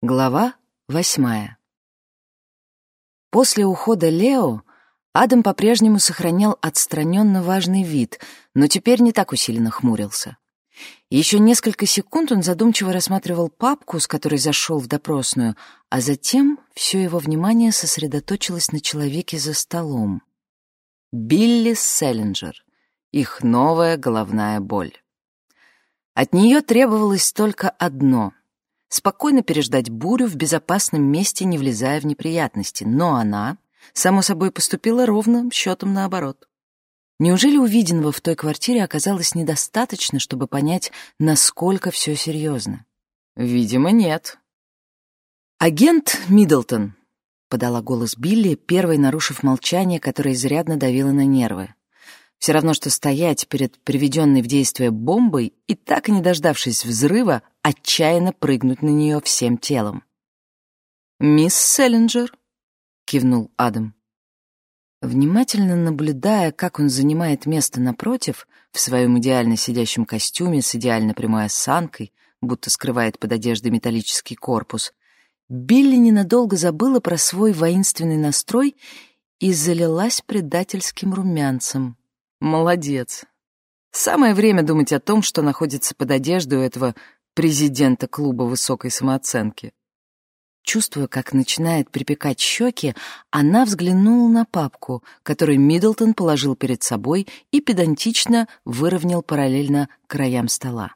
Глава восьмая. После ухода Лео Адам по-прежнему сохранял отстраненно важный вид, но теперь не так усиленно хмурился. Еще несколько секунд он задумчиво рассматривал папку, с которой зашел в допросную, а затем все его внимание сосредоточилось на человеке за столом. Билли Селлинджер. Их новая головная боль. От нее требовалось только одно спокойно переждать бурю в безопасном месте, не влезая в неприятности, но она, само собой, поступила ровным счетом наоборот. Неужели увиденного в той квартире оказалось недостаточно, чтобы понять, насколько все серьезно? Видимо, нет. «Агент Миддлтон», — подала голос Билли, первой нарушив молчание, которое изрядно давило на нервы. Все равно, что стоять перед приведенной в действие бомбой и, так и не дождавшись взрыва, отчаянно прыгнуть на нее всем телом. «Мисс Селлинджер», — кивнул Адам. Внимательно наблюдая, как он занимает место напротив, в своем идеально сидящем костюме с идеально прямой осанкой, будто скрывает под одеждой металлический корпус, Билли ненадолго забыла про свой воинственный настрой и залилась предательским румянцем. Молодец. Самое время думать о том, что находится под одеждой у этого президента клуба высокой самооценки. Чувствуя, как начинает припекать щеки, она взглянула на папку, которую Миддлтон положил перед собой и педантично выровнял параллельно краям стола.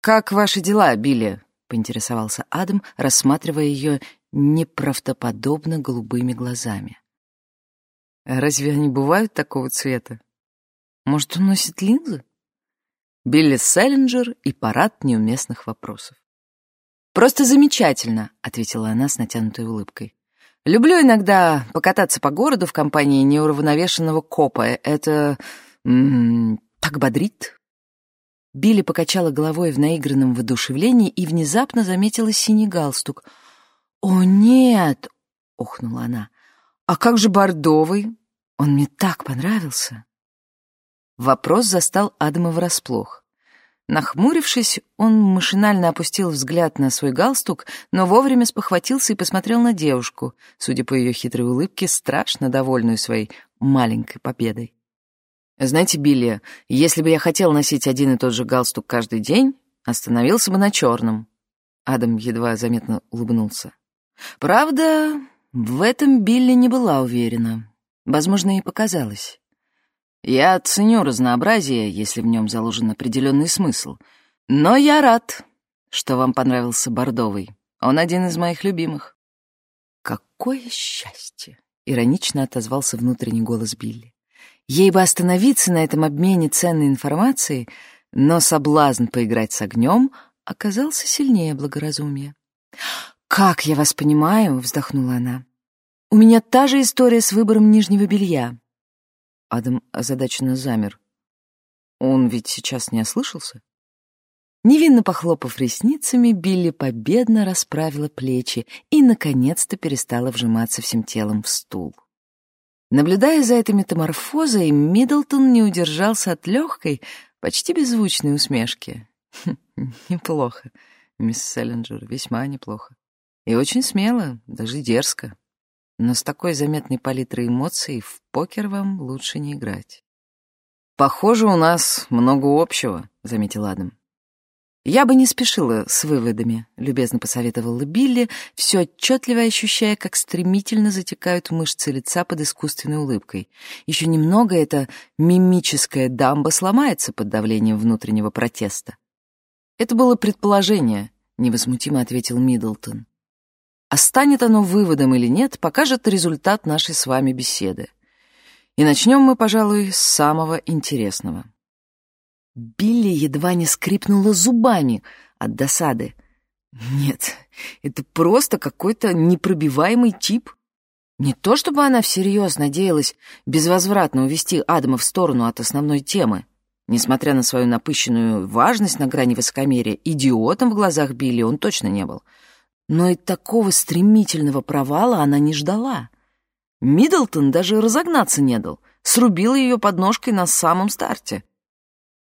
«Как ваши дела, Билли?» — поинтересовался Адам, рассматривая ее неправдоподобно голубыми глазами. Разве они бывают такого цвета? Может, он носит линзы? Билли Селлинджер и парад неуместных вопросов. «Просто замечательно», — ответила она с натянутой улыбкой. «Люблю иногда покататься по городу в компании неуравновешенного копа. Это... М -м, так бодрит». Билли покачала головой в наигранном воодушевлении и внезапно заметила синий галстук. «О, нет!» — охнула она. «А как же бордовый? Он мне так понравился!» Вопрос застал Адама врасплох. Нахмурившись, он машинально опустил взгляд на свой галстук, но вовремя спохватился и посмотрел на девушку, судя по ее хитрой улыбке, страшно довольную своей маленькой победой. «Знаете, Билли, если бы я хотел носить один и тот же галстук каждый день, остановился бы на черном». Адам едва заметно улыбнулся. «Правда, в этом Билли не была уверена. Возможно, ей показалось. Я ценю разнообразие, если в нем заложен определенный смысл. Но я рад, что вам понравился бордовый. Он один из моих любимых. Какое счастье! Иронично отозвался внутренний голос Билли. Ей бы остановиться на этом обмене ценной информацией, но соблазн поиграть с огнем оказался сильнее благоразумия. «Как я вас понимаю», — вздохнула она. «У меня та же история с выбором нижнего белья». Адам озадаченно замер. «Он ведь сейчас не ослышался?» Невинно похлопав ресницами, Билли победно расправила плечи и, наконец-то, перестала вжиматься всем телом в стул. Наблюдая за этой метаморфозой, Миддлтон не удержался от легкой, почти беззвучной усмешки. «Неплохо, мисс Селлинджер, весьма неплохо. И очень смело, даже дерзко. Но с такой заметной палитрой эмоций в покер вам лучше не играть. «Похоже, у нас много общего», — заметил Адам. «Я бы не спешила с выводами», — любезно посоветовала Билли, все отчетливо ощущая, как стремительно затекают мышцы лица под искусственной улыбкой. Еще немного эта мимическая дамба сломается под давлением внутреннего протеста. «Это было предположение», — невозмутимо ответил Миддлтон. А станет оно выводом или нет, покажет результат нашей с вами беседы. И начнем мы, пожалуй, с самого интересного. Билли едва не скрипнула зубами от досады. Нет, это просто какой-то непробиваемый тип. Не то чтобы она всерьез надеялась безвозвратно увести Адама в сторону от основной темы. Несмотря на свою напыщенную важность на грани высокомерия, идиотом в глазах Билли он точно не был — но и такого стремительного провала она не ждала. Миддлтон даже разогнаться не дал, срубил ее подножкой на самом старте.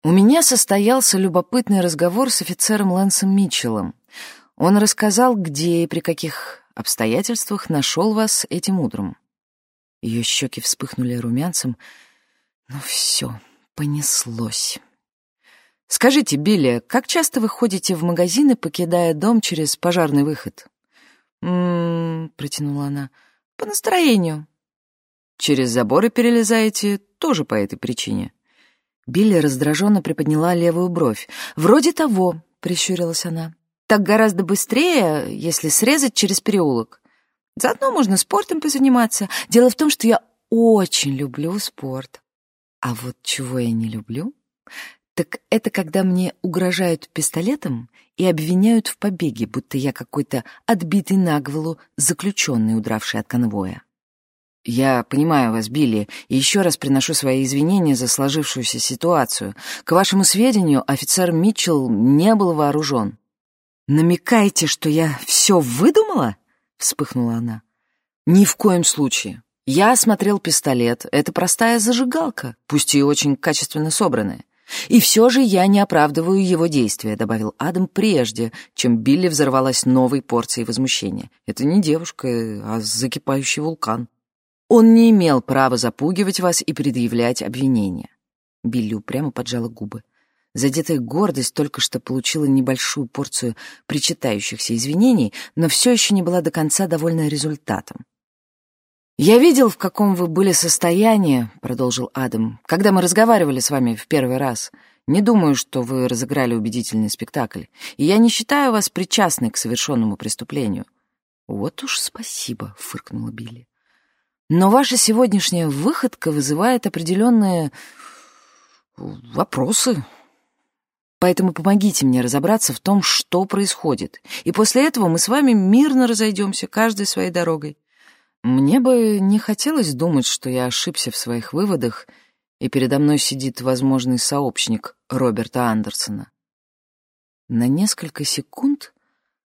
У меня состоялся любопытный разговор с офицером Лэнсом Митчеллом. Он рассказал, где и при каких обстоятельствах нашел вас этим утром. Ее щеки вспыхнули румянцем. Ну все, понеслось. Скажите, Билли, как часто вы ходите в магазины, покидая дом через пожарный выход? «М-м-м», протянула она. «По настроению». «Через заборы перелезаете тоже по этой причине?» Билли раздраженно приподняла левую бровь. «Вроде того», — прищурилась она. «Так гораздо быстрее, если срезать через переулок. Заодно можно спортом позаниматься. Дело в том, что я очень люблю спорт. А вот чего я не люблю, так это когда мне угрожают пистолетом и обвиняют в побеге, будто я какой-то отбитый наглу заключенный, удравший от конвоя. Я понимаю вас, Билли, и еще раз приношу свои извинения за сложившуюся ситуацию. К вашему сведению, офицер Митчелл не был вооружен. «Намекаете, что я все выдумала?» — вспыхнула она. «Ни в коем случае. Я осмотрел пистолет. Это простая зажигалка, пусть и очень качественно собранная. «И все же я не оправдываю его действия», — добавил Адам прежде, чем Билли взорвалась новой порцией возмущения. «Это не девушка, а закипающий вулкан. Он не имел права запугивать вас и предъявлять обвинения». Билли упрямо поджала губы. Задетая гордость только что получила небольшую порцию причитающихся извинений, но все еще не была до конца довольна результатом. «Я видел, в каком вы были состоянии», — продолжил Адам, «когда мы разговаривали с вами в первый раз. Не думаю, что вы разыграли убедительный спектакль, и я не считаю вас причастной к совершенному преступлению». «Вот уж спасибо», — фыркнула Билли. «Но ваша сегодняшняя выходка вызывает определенные вопросы. Поэтому помогите мне разобраться в том, что происходит, и после этого мы с вами мирно разойдемся, каждой своей дорогой. Мне бы не хотелось думать, что я ошибся в своих выводах, и передо мной сидит возможный сообщник Роберта Андерсона. На несколько секунд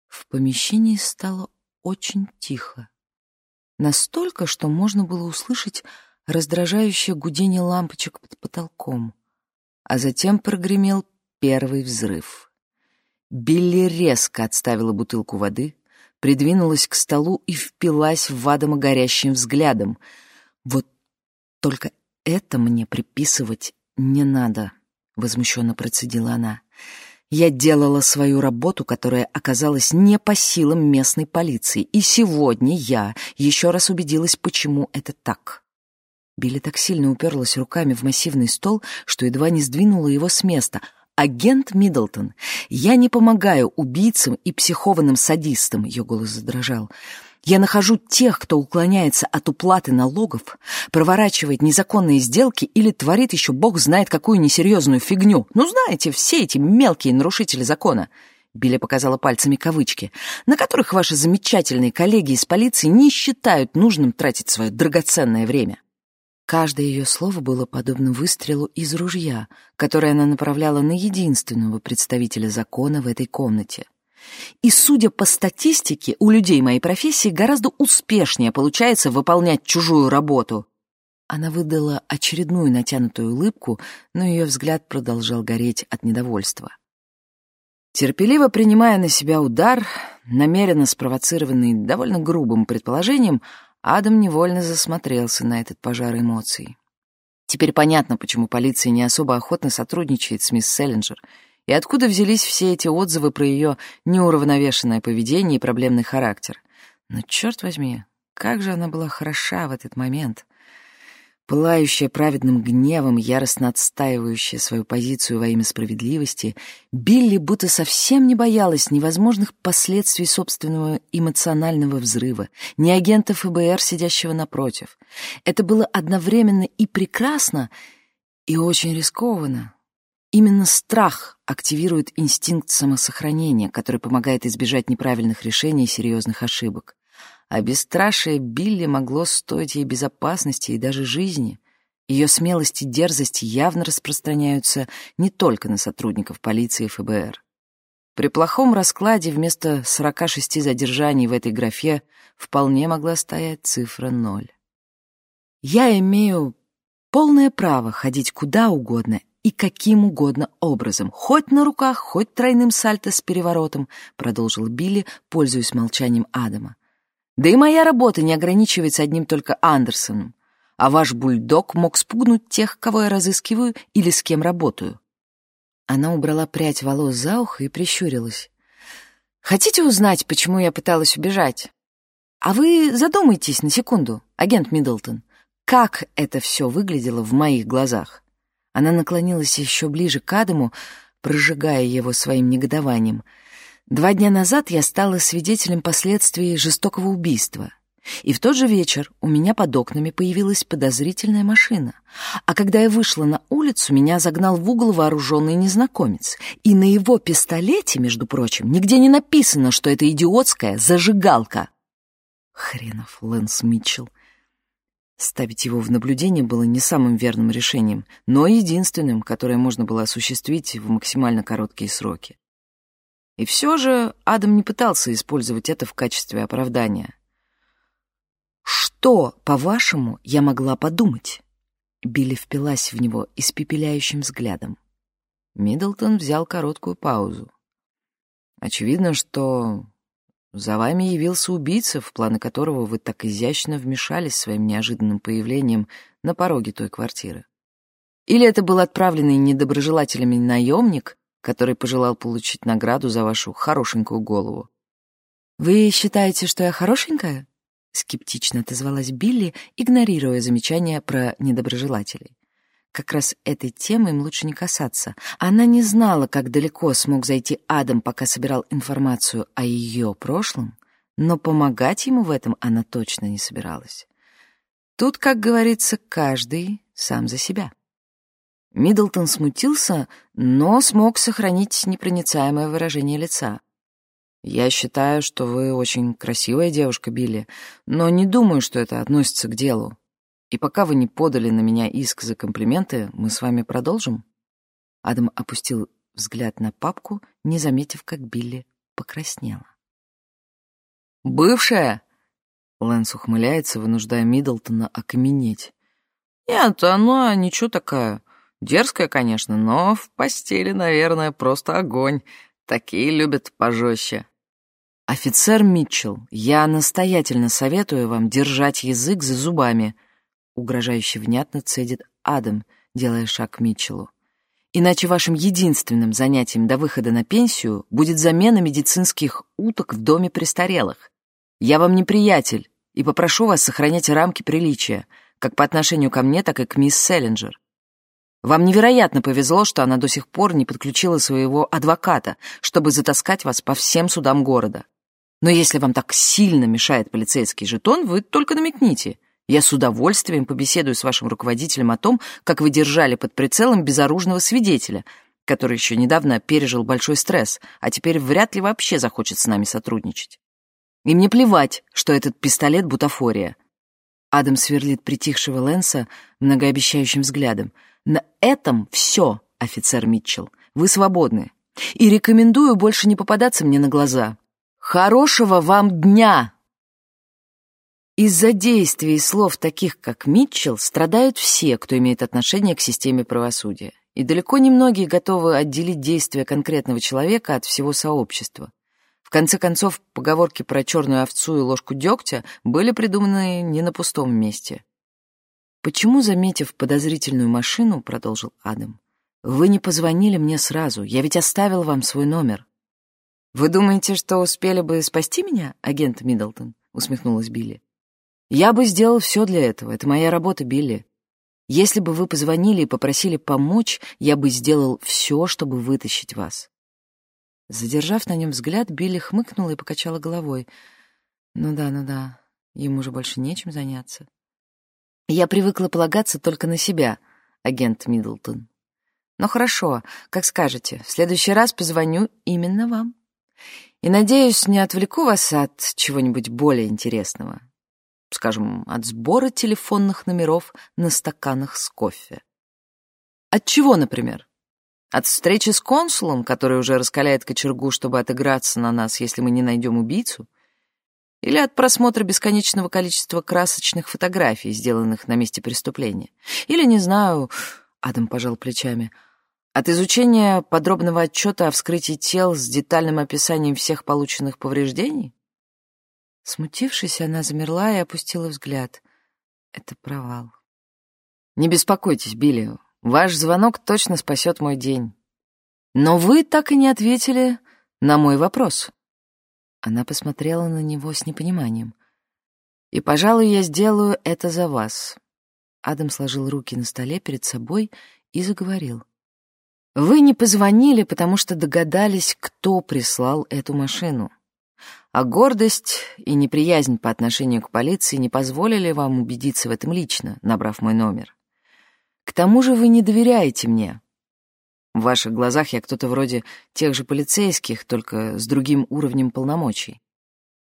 в помещении стало очень тихо. Настолько, что можно было услышать раздражающее гудение лампочек под потолком. А затем прогремел первый взрыв. Билли резко отставила бутылку воды, придвинулась к столу и впилась в Адама горящим взглядом. «Вот только это мне приписывать не надо», — возмущенно процедила она. «Я делала свою работу, которая оказалась не по силам местной полиции, и сегодня я еще раз убедилась, почему это так». Билли так сильно уперлась руками в массивный стол, что едва не сдвинула его с места — «Агент Миддлтон, я не помогаю убийцам и психованным садистам», — ее голос задрожал. «Я нахожу тех, кто уклоняется от уплаты налогов, проворачивает незаконные сделки или творит еще бог знает какую несерьезную фигню. Ну, знаете, все эти мелкие нарушители закона». Билли показала пальцами кавычки, на которых ваши замечательные коллеги из полиции не считают нужным тратить свое драгоценное время. Каждое ее слово было подобно выстрелу из ружья, которое она направляла на единственного представителя закона в этой комнате. И, судя по статистике, у людей моей профессии гораздо успешнее получается выполнять чужую работу. Она выдала очередную натянутую улыбку, но ее взгляд продолжал гореть от недовольства. Терпеливо принимая на себя удар, намеренно спровоцированный довольно грубым предположением, Адам невольно засмотрелся на этот пожар эмоций. Теперь понятно, почему полиция не особо охотно сотрудничает с мисс Селлинджер, и откуда взялись все эти отзывы про ее неуравновешенное поведение и проблемный характер. Но, черт возьми, как же она была хороша в этот момент пылающая праведным гневом, яростно отстаивающая свою позицию во имя справедливости, Билли будто совсем не боялась невозможных последствий собственного эмоционального взрыва, ни агента ФБР, сидящего напротив. Это было одновременно и прекрасно, и очень рискованно. Именно страх активирует инстинкт самосохранения, который помогает избежать неправильных решений и серьезных ошибок. А бесстрашие Билли могло стоить ей безопасности и даже жизни. Ее смелость и дерзость явно распространяются не только на сотрудников полиции и ФБР. При плохом раскладе вместо 46 задержаний в этой графе вполне могла стоять цифра ноль. Я имею полное право ходить куда угодно и каким угодно образом, хоть на руках, хоть тройным сальто с переворотом, продолжил Билли, пользуясь молчанием Адама. Да и моя работа не ограничивается одним только Андерсоном, а ваш бульдог мог спугнуть тех, кого я разыскиваю или с кем работаю. Она убрала прядь волос за ухо и прищурилась. «Хотите узнать, почему я пыталась убежать? А вы задумайтесь на секунду, агент Миддлтон, как это все выглядело в моих глазах?» Она наклонилась еще ближе к Адаму, прожигая его своим негодованием. «Два дня назад я стала свидетелем последствий жестокого убийства. И в тот же вечер у меня под окнами появилась подозрительная машина. А когда я вышла на улицу, меня загнал в угол вооруженный незнакомец. И на его пистолете, между прочим, нигде не написано, что это идиотская зажигалка. Хренов Лэнс Митчелл. Ставить его в наблюдение было не самым верным решением, но единственным, которое можно было осуществить в максимально короткие сроки. И все же Адам не пытался использовать это в качестве оправдания. «Что, по-вашему, я могла подумать?» Билли впилась в него испепеляющим взглядом. Миддлтон взял короткую паузу. «Очевидно, что за вами явился убийца, в планы которого вы так изящно вмешались своим неожиданным появлением на пороге той квартиры. Или это был отправленный недоброжелателями наемник, который пожелал получить награду за вашу хорошенькую голову. «Вы считаете, что я хорошенькая?» — скептично отозвалась Билли, игнорируя замечания про недоброжелателей. Как раз этой темы им лучше не касаться. Она не знала, как далеко смог зайти Адам, пока собирал информацию о ее прошлом, но помогать ему в этом она точно не собиралась. Тут, как говорится, каждый сам за себя. Миддлтон смутился, но смог сохранить непроницаемое выражение лица. «Я считаю, что вы очень красивая девушка, Билли, но не думаю, что это относится к делу. И пока вы не подали на меня иск за комплименты, мы с вами продолжим?» Адам опустил взгляд на папку, не заметив, как Билли покраснела. «Бывшая?» Лэнс ухмыляется, вынуждая Миддлтона окаменеть. «Нет, она ничего такая. Дерзкая, конечно, но в постели, наверное, просто огонь. Такие любят пожестче». «Офицер Митчелл, я настоятельно советую вам держать язык за зубами», угрожающе внятно цедит Адам, делая шаг к Митчеллу. Иначе вашим единственным занятием до выхода на пенсию будет замена медицинских уток в доме престарелых. Я вам не приятель и попрошу вас сохранять рамки приличия, как по отношению ко мне, так и к мисс Селлинджер. Вам невероятно повезло, что она до сих пор не подключила своего адвоката, чтобы затаскать вас по всем судам города. Но если вам так сильно мешает полицейский жетон, вы только намекните — я с удовольствием побеседую с вашим руководителем о том, как вы держали под прицелом безоружного свидетеля, который еще недавно пережил большой стресс, а теперь вряд ли вообще захочет с нами сотрудничать. И мне плевать, что этот пистолет — бутафория. Адам сверлит притихшего Лэнса многообещающим взглядом. На этом все, офицер Митчелл. Вы свободны. И рекомендую больше не попадаться мне на глаза. Хорошего вам дня! Из-за действий и слов таких, как Митчелл, страдают все, кто имеет отношение к системе правосудия. И далеко не многие готовы отделить действия конкретного человека от всего сообщества. Конце концов, поговорки про черную овцу и ложку дегтя были придуманы не на пустом месте. «Почему, заметив подозрительную машину, — продолжил Адам, — вы не позвонили мне сразу? Я ведь оставил вам свой номер». «Вы думаете, что успели бы спасти меня, агент Миддлтон?» — усмехнулась Билли. Я бы сделал все для этого. Это моя работа, Билли. Если бы вы позвонили и попросили помочь, я бы сделал все, чтобы вытащить вас. Задержав на нем взгляд, Билли хмыкнула и покачала головой. Ну да, ну да, ему же больше нечем заняться. Я привыкла полагаться только на себя, агент Миддлтон. Но хорошо, как скажете, в следующий раз позвоню именно вам. И, надеюсь, не отвлеку вас от чего-нибудь более интересного скажем, от сбора телефонных номеров на стаканах с кофе. От чего, например? От встречи с консулом, который уже раскаляет кочергу, чтобы отыграться на нас, если мы не найдем убийцу? Или от просмотра бесконечного количества красочных фотографий, сделанных на месте преступления? Или, не знаю, Адам пожал плечами, От изучения подробного отчета о вскрытии тел с детальным описанием всех полученных повреждений? Смутившись, она замерла и опустила взгляд. Это провал. «Не беспокойтесь, Билли, ваш звонок точно спасет мой день. Но вы так и не ответили на мой вопрос». Она посмотрела на него с непониманием. «И, пожалуй, я сделаю это за вас». Адам сложил руки на столе перед собой и заговорил. Вы не позвонили, потому что догадались, кто прислал эту машину. А гордость и неприязнь по отношению к полиции не позволили вам убедиться в этом лично, набрав мой номер. К тому же вы не доверяете мне. В ваших глазах я кто-то вроде тех же полицейских, только с другим уровнем полномочий.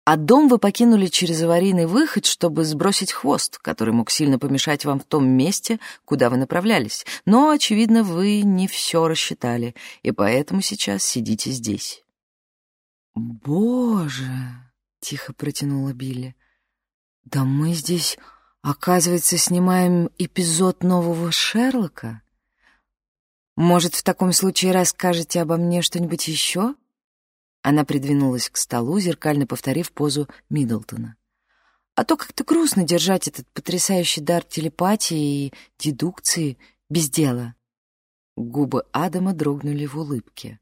А дом вы покинули через аварийный выход, чтобы сбросить хвост, который мог сильно помешать вам в том месте, куда вы направлялись. Но, очевидно, вы не все рассчитали, и поэтому сейчас сидите здесь. «Боже!» — тихо протянула Билли. «Да мы здесь, оказывается, снимаем эпизод нового Шерлока. Может, в таком случае расскажете обо мне что-нибудь еще?» Она придвинулась к столу, зеркально повторив позу Миддлтона. А то как-то грустно держать этот потрясающий дар телепатии и дедукции без дела. Губы Адама дрогнули в улыбке.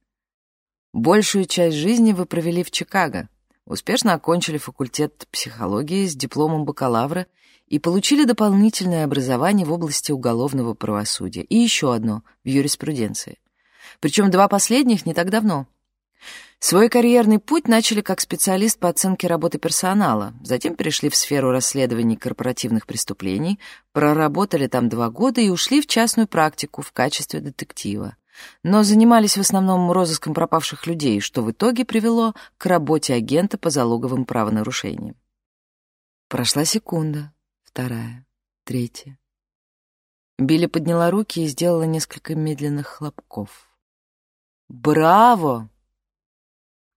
Большую часть жизни вы провели в Чикаго, успешно окончили факультет психологии с дипломом бакалавра и получили дополнительное образование в области уголовного правосудия и еще одно в юриспруденции. Причем два последних не так давно — Свой карьерный путь начали как специалист по оценке работы персонала, затем перешли в сферу расследований корпоративных преступлений, проработали там два года и ушли в частную практику в качестве детектива. Но занимались в основном розыском пропавших людей, что в итоге привело к работе агента по залоговым правонарушениям. Прошла секунда, вторая, третья. Билли подняла руки и сделала несколько медленных хлопков. «Браво!»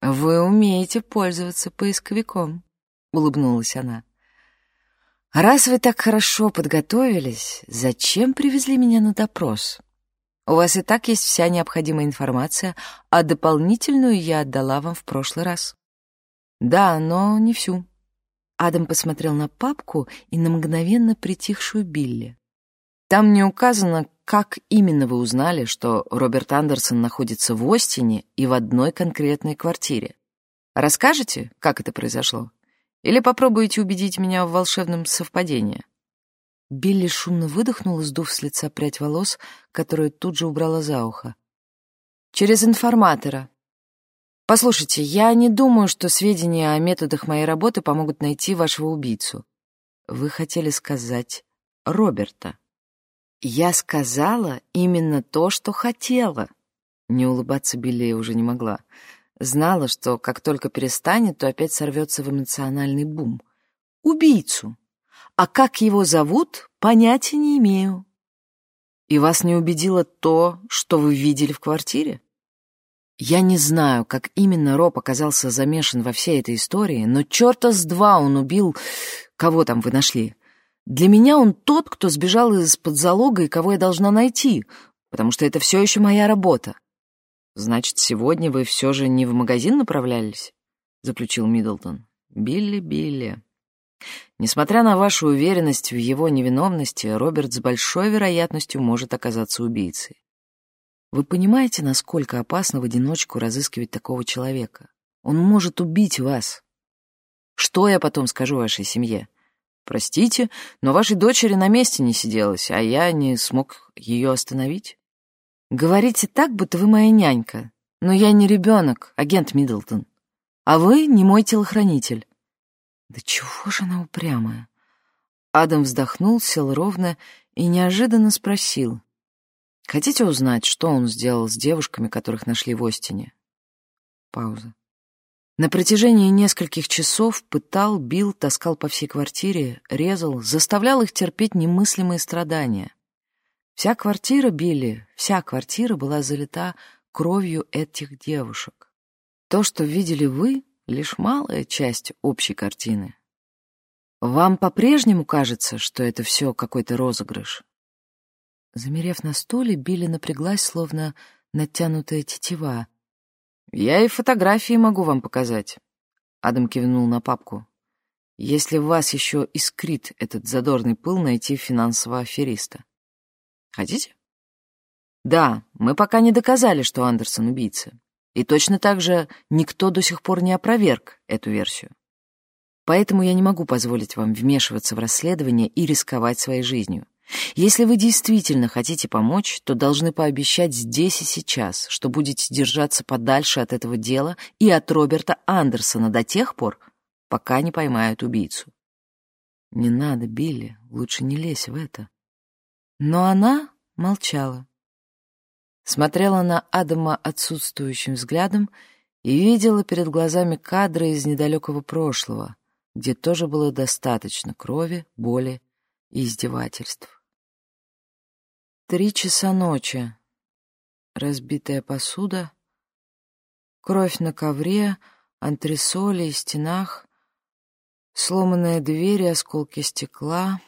«Вы умеете пользоваться поисковиком», — улыбнулась она. «Раз вы так хорошо подготовились, зачем привезли меня на допрос? У вас и так есть вся необходимая информация, а дополнительную я отдала вам в прошлый раз». «Да, но не всю». Адам посмотрел на папку и на мгновенно притихшую Билли. «Там не указано, как именно вы узнали, что Роберт Андерсон находится в Остине и в одной конкретной квартире? Расскажете, как это произошло? Или попробуете убедить меня в волшебном совпадении?» Билли шумно выдохнула, сдув с лица прядь волос, которую тут же убрала за ухо. «Через информатора. Послушайте, я не думаю, что сведения о методах моей работы помогут найти вашего убийцу. Вы хотели сказать Роберта?» Я сказала именно то, что хотела. Не улыбаться Билли уже не могла. Знала, что как только перестанет, то опять сорвется в эмоциональный бум. Убийцу. А как его зовут, понятия не имею. И вас не убедило то, что вы видели в квартире? Я не знаю, как именно Роб оказался замешан во всей этой истории, но черта с два он убил... Кого там вы нашли? Для меня он тот, кто сбежал из-под залога и кого я должна найти, потому что это все еще моя работа. Значит, сегодня вы все же не в магазин направлялись? Заключил Миддлтон. Билли, Билли. Несмотря на вашу уверенность в его невиновности, Роберт с большой вероятностью может оказаться убийцей. Вы понимаете, насколько опасно в одиночку разыскивать такого человека? Он может убить вас. Что я потом скажу вашей семье? Простите, но вашей дочери на месте не сиделась, а я не смог ее остановить. Говорите так, будто вы моя нянька. Но я не ребенок, агент Миддлтон. А вы не мой телохранитель. Да чего же она упрямая? Адам вздохнул, сел ровно и неожиданно спросил. Хотите узнать, что он сделал с девушками, которых нашли в Остине? Пауза. На протяжении нескольких часов пытал, бил, таскал по всей квартире, резал, заставлял их терпеть немыслимые страдания. Вся квартира Билли, вся квартира была залита кровью этих девушек. То, что видели вы, — лишь малая часть общей картины. Вам по-прежнему кажется, что это все какой-то розыгрыш? Замерев на стуле, Билли напряглась, словно натянутая тетива. «Я и фотографии могу вам показать», — Адам кивнул на папку. «Если в вас еще искрит этот задорный пыл найти финансового афериста. Хотите?» «Да, мы пока не доказали, что Андерсон убийца. И точно так же никто до сих пор не опроверг эту версию. Поэтому я не могу позволить вам вмешиваться в расследование и рисковать своей жизнью. Если вы действительно хотите помочь, то должны пообещать здесь и сейчас, что будете держаться подальше от этого дела и от Роберта Андерсона до тех пор, пока не поймают убийцу. Не надо, Билли, лучше не лезь в это. Но она молчала. Смотрела на Адама отсутствующим взглядом и видела перед глазами кадры из недалекого прошлого, где тоже было достаточно крови, боли и издевательств. Три часа ночи. Разбитая посуда, кровь на ковре, антресоли и стенах, сломанные двери, осколки стекла,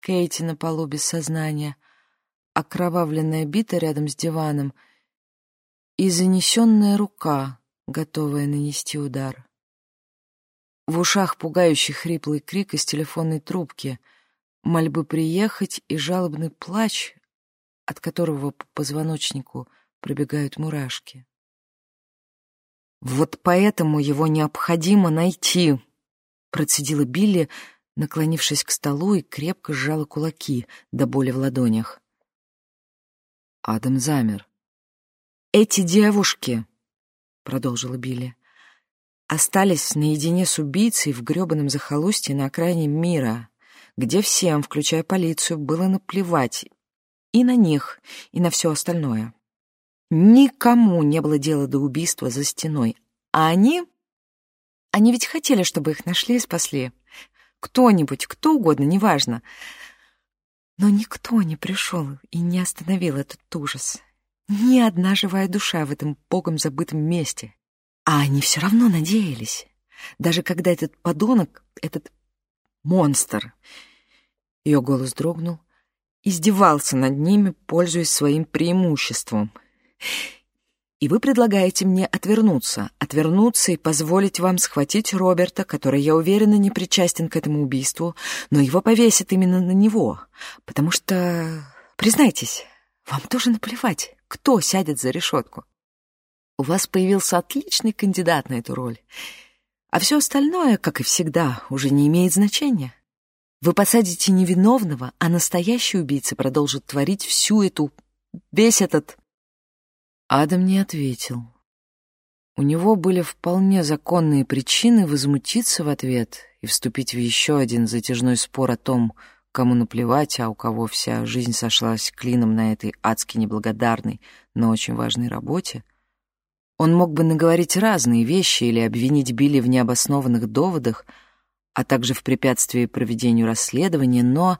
Кейти на полу без сознания, окровавленная бита рядом с диваном и занесенная рука, готовая нанести удар. В ушах пугающий хриплый крик из телефонной трубки — мольбы приехать и жалобный плач, от которого по позвоночнику пробегают мурашки. «Вот поэтому его необходимо найти», — процедила Билли, наклонившись к столу и крепко сжала кулаки до боли в ладонях. Адам замер. «Эти девушки», — продолжила Билли, — «остались наедине с убийцей в грёбаном захолустье на окраине мира, где всем, включая полицию, было наплевать и на них, и на все остальное. Никому не было дела до убийства за стеной. А они... Они ведь хотели, чтобы их нашли и спасли. Кто-нибудь, кто угодно, неважно. Но никто не пришел и не остановил этот ужас. Ни одна живая душа в этом богом забытом месте. А они все равно надеялись. Даже когда этот подонок, этот монстр. Ее голос дрогнул. Издевался над ними, пользуясь своим преимуществом. И вы предлагаете мне отвернуться, отвернуться и позволить вам схватить Роберта, который, я уверена, не причастен к этому убийству, но его повесят именно на него, потому что, признайтесь, вам тоже наплевать, кто сядет за решетку. У вас появился отличный кандидат на эту роль — а все остальное, как и всегда, уже не имеет значения. Вы посадите невиновного, а настоящий убийца продолжит творить всю эту... весь этот... Адам не ответил. У него были вполне законные причины возмутиться в ответ и вступить в еще один затяжной спор о том, кому наплевать, а у кого вся жизнь сошлась клином на этой адски неблагодарной, но очень важной работе — он мог бы наговорить разные вещи или обвинить Билли в необоснованных доводах, а также в препятствии проведению расследования, но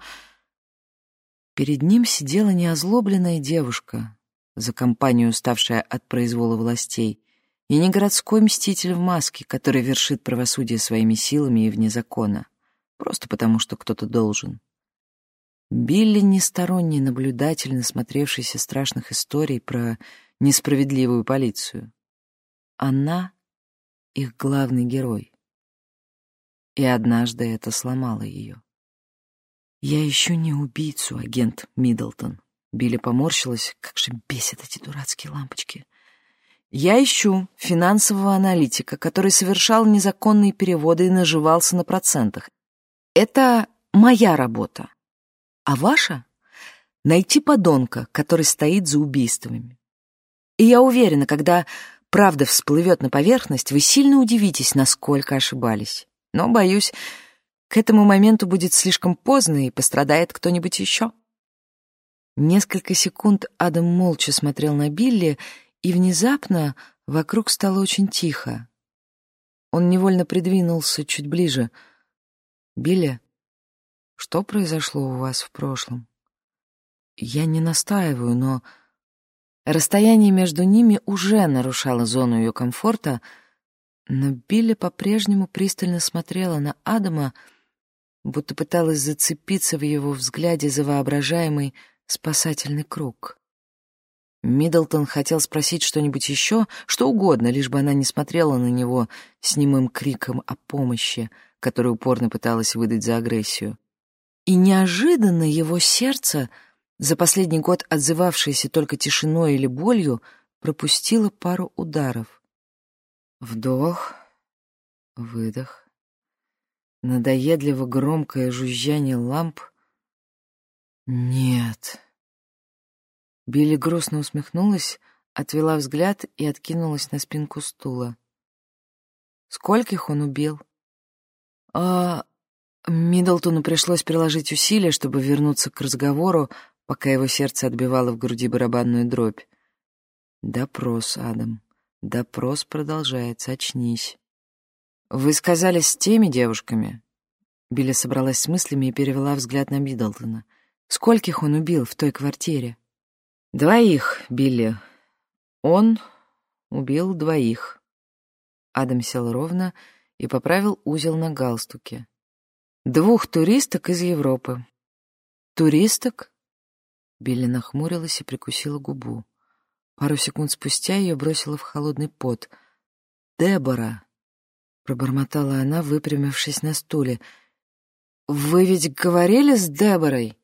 перед ним сидела неозлобленная девушка, за компанию уставшая от произвола властей, и не городской мститель в маске, который вершит правосудие своими силами и вне закона, просто потому что кто-то должен. Билли — несторонний наблюдатель, насмотревшийся страшных историй про несправедливую полицию. Она — их главный герой. И однажды это сломало ее. «Я ищу не убийцу, агент Миддлтон». Билли поморщилась, как же бесят эти дурацкие лампочки. «Я ищу финансового аналитика, который совершал незаконные переводы и наживался на процентах. Это моя работа. А ваша — найти подонка, который стоит за убийствами. И я уверена, когда правда всплывет на поверхность, вы сильно удивитесь, насколько ошибались. Но, боюсь, к этому моменту будет слишком поздно и пострадает кто-нибудь еще. Несколько секунд Адам молча смотрел на Билли, и внезапно вокруг стало очень тихо. Он невольно придвинулся чуть ближе. «Билли, что произошло у вас в прошлом?» «Я не настаиваю, но...» Расстояние между ними уже нарушало зону ее комфорта, но Билли по-прежнему пристально смотрела на Адама, будто пыталась зацепиться в его взгляде за воображаемый спасательный круг. Миддлтон хотел спросить что-нибудь еще, что угодно, лишь бы она не смотрела на него с немым криком о помощи, который упорно пыталась выдать за агрессию. И неожиданно его сердце, за последний год отзывавшееся только тишиной или болью, пропустило пару ударов. Вдох, выдох, надоедливо громкое жужжание ламп. Нет. Билли грустно усмехнулась, отвела взгляд и откинулась на спинку стула. Скольких он убил? А Миддлтону пришлось приложить усилия, чтобы вернуться к разговору, пока его сердце отбивало в груди барабанную дробь. Допрос, Адам. Допрос продолжается, очнись. Вы сказали с теми девушками? Билли собралась с мыслями и перевела взгляд на Миддлтона. Скольких он убил в той квартире? Двоих, Билли. Он убил двоих. Адам сел ровно и поправил узел на галстуке. Двух туристок из Европы. Туристок? Билли нахмурилась и прикусила губу. Пару секунд спустя ее бросило в холодный пот. «Дебора!» — пробормотала она, выпрямившись на стуле. «Вы ведь говорили с Деборой?»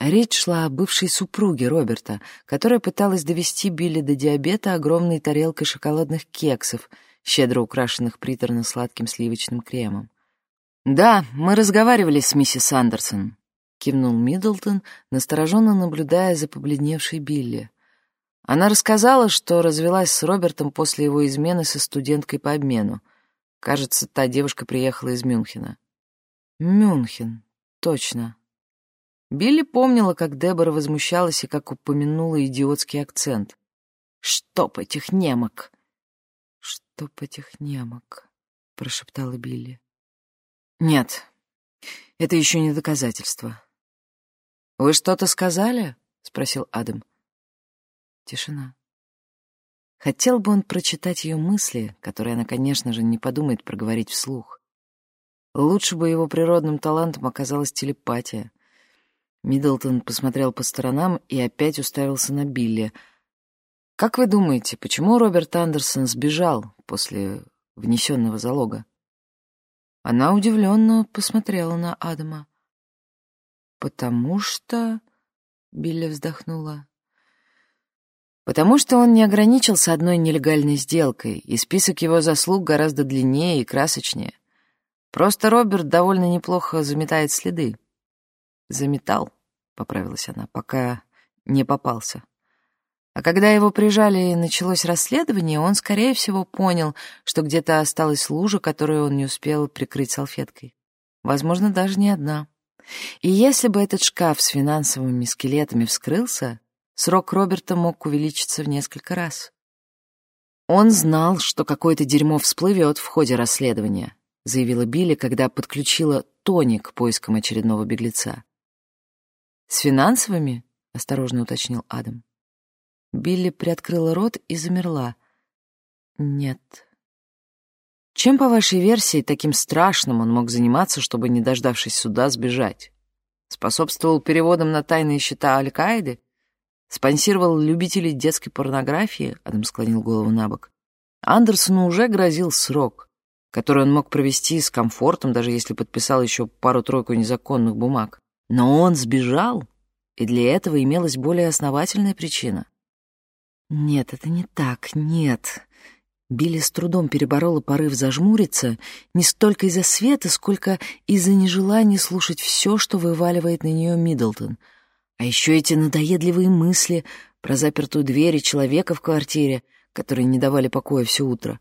Речь шла о бывшей супруге Роберта, которая пыталась довести Билли до диабета огромной тарелкой шоколадных кексов, щедро украшенных приторно-сладким сливочным кремом. «Да, мы разговаривали с миссис Андерсон», — кивнул Миддлтон, настороженно наблюдая за побледневшей Билли. Она рассказала, что развелась с Робертом после его измены со студенткой по обмену. Кажется, та девушка приехала из Мюнхена. Мюнхен, точно. Билли помнила, как Дебора возмущалась и как упомянула идиотский акцент. «Чтоб этих немок!» «Чтоб этих немок!» — прошептала Билли. «Нет, это еще не доказательство». «Вы что-то сказали?» — спросил Адам. Тишина. Хотел бы он прочитать ее мысли, которые она, конечно же, не подумает проговорить вслух. Лучше бы его природным талантом оказалась телепатия. Миддлтон посмотрел по сторонам и опять уставился на Билли. «Как вы думаете, почему Роберт Андерсон сбежал после внесенного залога?» Она удивленно посмотрела на Адама. «Потому что...» — Билли вздохнула. «Потому что он не ограничился одной нелегальной сделкой, и список его заслуг гораздо длиннее и красочнее. Просто Роберт довольно неплохо заметает следы. Заметал поправилась она, пока не попался. А когда его прижали и началось расследование, он, скорее всего, понял, что где-то осталась лужа, которую он не успел прикрыть салфеткой. Возможно, даже не одна. И если бы этот шкаф с финансовыми скелетами вскрылся, срок Роберта мог увеличиться в несколько раз. Он знал, что какое-то дерьмо всплывет в ходе расследования, заявила Билли, когда подключила Тони к поискам очередного беглеца. «С финансовыми?» — осторожно уточнил Адам. Билли приоткрыла рот и замерла. «Нет». «Чем, по вашей версии, таким страшным он мог заниматься, чтобы, не дождавшись суда, сбежать? Способствовал переводам на тайные счета Аль-Каиды? Спонсировал любителей детской порнографии?» — Адам склонил голову на бок. Андерсону уже грозил срок, который он мог провести с комфортом, даже если подписал еще пару-тройку незаконных бумаг. Но он сбежал, и для этого имелась более основательная причина. «Нет, это не так, нет». Билли с трудом переборола порыв зажмуриться не столько из-за света, сколько из-за нежелания слушать все, что вываливает на нее Миддлтон. А еще эти надоедливые мысли про запертую дверь и человека в квартире, которые не давали покоя все утро.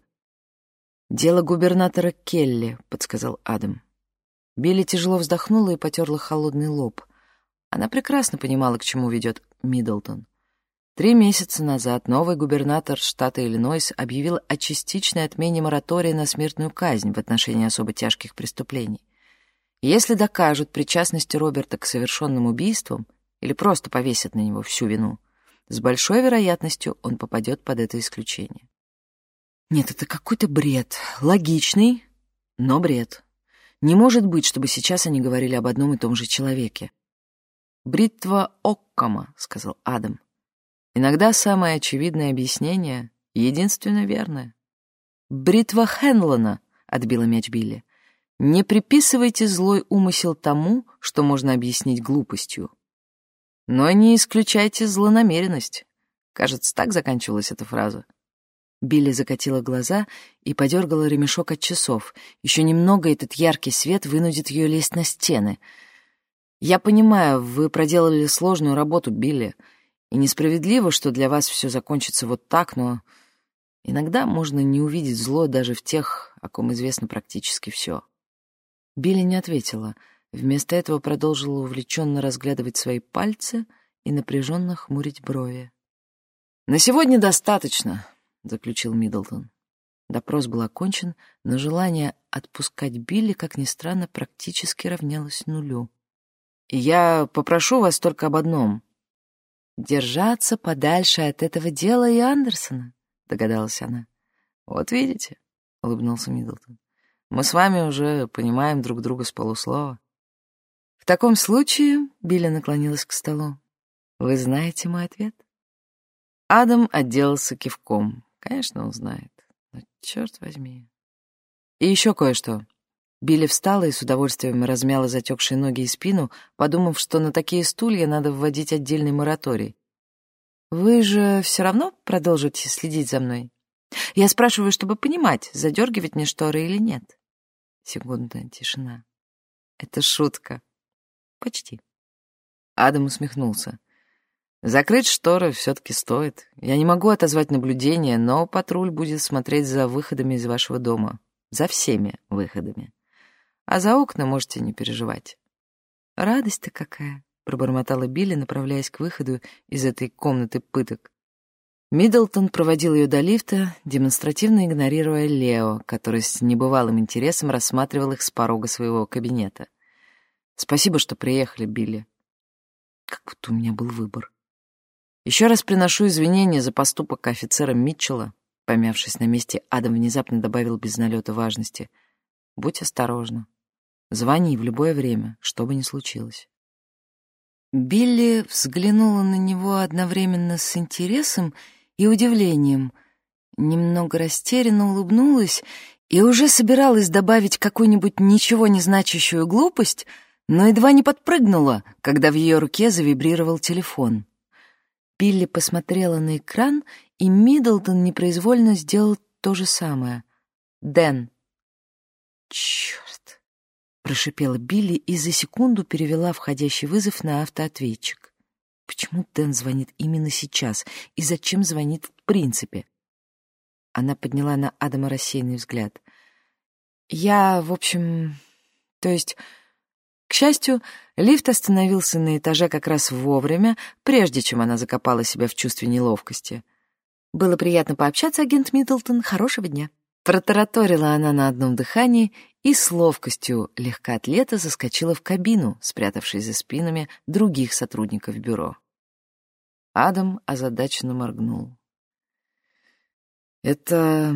«Дело губернатора Келли», — подсказал Адам. Билли тяжело вздохнула и потерла холодный лоб. Она прекрасно понимала, к чему ведет Миддлтон. Три месяца назад новый губернатор штата Иллинойс объявил о частичной отмене моратория на смертную казнь в отношении особо тяжких преступлений. Если докажут причастность Роберта к совершенным убийствам или просто повесят на него всю вину, с большой вероятностью он попадет под это исключение. Нет, это какой-то бред. Логичный, но бред. Не может быть, чтобы сейчас они говорили об одном и том же человеке. «Бритва Оккама», — сказал Адам. Иногда самое очевидное объяснение — единственно верное. «Бритва Хенлона», — отбила мяч Билли. «Не приписывайте злой умысел тому, что можно объяснить глупостью. Но не исключайте злонамеренность». Кажется, так заканчивалась эта фраза. Билли закатила глаза и подергала ремешок от часов. Еще немного этот яркий свет вынудит ее лезть на стены. «Я понимаю, вы проделали сложную работу, Билли, и несправедливо, что для вас все закончится вот так, но иногда можно не увидеть зло даже в тех, о ком известно практически все». Билли не ответила. Вместо этого продолжила увлеченно разглядывать свои пальцы и напряженно хмурить брови. «На сегодня достаточно», заключил Миддлтон. Допрос был окончен, но желание отпускать Билли, как ни странно, практически равнялось нулю. «И я попрошу вас только об одном — держаться подальше от этого дела и Андерсона», — догадалась она. «Вот видите», — улыбнулся Миддлтон, — «мы с вами уже понимаем друг друга с полуслова». «В таком случае», — Билли наклонилась к столу, — «вы знаете мой ответ?» Адам отделался кивком. Конечно, он знает. Но черт возьми. И еще кое-что. Билли встала и с удовольствием размяла затекшие ноги и спину, подумав, что на такие стулья надо вводить отдельный мораторий. «Вы же все равно продолжите следить за мной? Я спрашиваю, чтобы понимать, задергивать мне шторы или нет». Секундная тишина. «Это шутка». «Почти». Адам усмехнулся. Закрыть шторы все-таки стоит. Я не могу отозвать наблюдение, но патруль будет смотреть за выходами из вашего дома. За всеми выходами. А за окна можете не переживать. Радость-то какая, пробормотала Билли, направляясь к выходу из этой комнаты пыток. Миддлтон проводил ее до лифта, демонстративно игнорируя Лео, который с небывалым интересом рассматривал их с порога своего кабинета. «Спасибо, что приехали, Билли. Как будто у меня был выбор». Еще раз приношу извинения за поступок офицера Митчелла. Помявшись на месте, Адам внезапно добавил без налета важности. Будь осторожна. Звони в любое время, что бы ни случилось. Билли взглянула на него одновременно с интересом и удивлением, немного растерянно улыбнулась и уже собиралась добавить какую-нибудь ничего не значащую глупость, но едва не подпрыгнула, когда в ее руке завибрировал телефон. Билли посмотрела на экран, и Миддлтон непроизвольно сделал то же самое. «Дэн». «Черт!» — прошипела Билли и за секунду перевела входящий вызов на автоответчик. «Почему Дэн звонит именно сейчас? И зачем звонит в принципе?» Она подняла на Адама рассеянный взгляд. «Я, в общем... То есть...» К счастью, лифт остановился на этаже как раз вовремя, прежде чем она закопала себя в чувстве неловкости. «Было приятно пообщаться, агент Миддлтон. Хорошего дня». Протараторила она на одном дыхании и с ловкостью легкоатлета заскочила в кабину, спрятавшись за спинами других сотрудников бюро. Адам озадаченно моргнул. «Это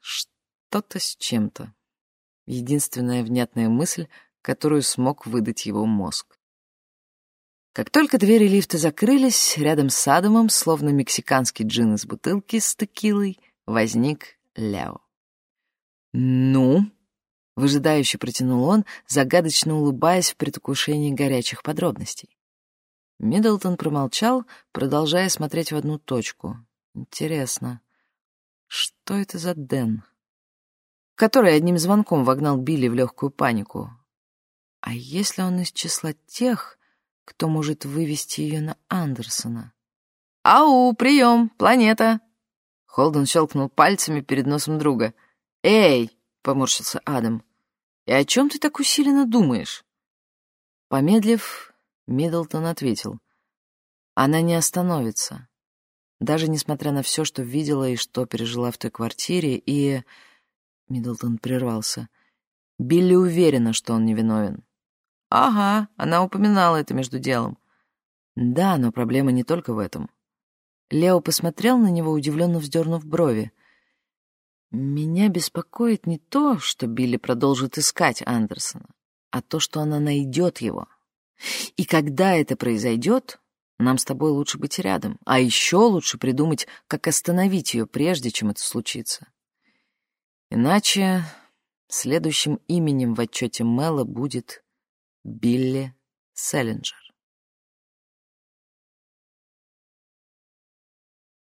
что-то с чем-то». Единственная внятная мысль, которую смог выдать его мозг. Как только двери лифта закрылись, рядом с Адамом, словно мексиканский джин из бутылки с текилой, возник Лео. «Ну?» — выжидающе протянул он, загадочно улыбаясь в предвкушении горячих подробностей. Миддлтон промолчал, продолжая смотреть в одну точку. «Интересно, что это за Дэн?» который одним звонком вогнал Билли в легкую панику, а если он из числа тех, кто может вывести ее на Андерсона? «Ау, прием, планета!» Холден щелкнул пальцами перед носом друга. «Эй!» — поморщился Адам. «И о чем ты так усиленно думаешь?» Помедлив, Миддлтон ответил. «Она не остановится. Даже несмотря на все, что видела и что пережила в той квартире, и...» Миддлтон прервался. «Билли уверена, что он невиновен. «Ага, она упоминала это между делом». «Да, но проблема не только в этом». Лео посмотрел на него, удивленно вздернув брови. «Меня беспокоит не то, что Билли продолжит искать Андерсона, а то, что она найдет его. И когда это произойдет, Нам с тобой лучше быть рядом, а еще лучше придумать, как остановить ее, прежде чем это случится. Иначе следующим именем в отчете Мэла будет Билли Селлинджер.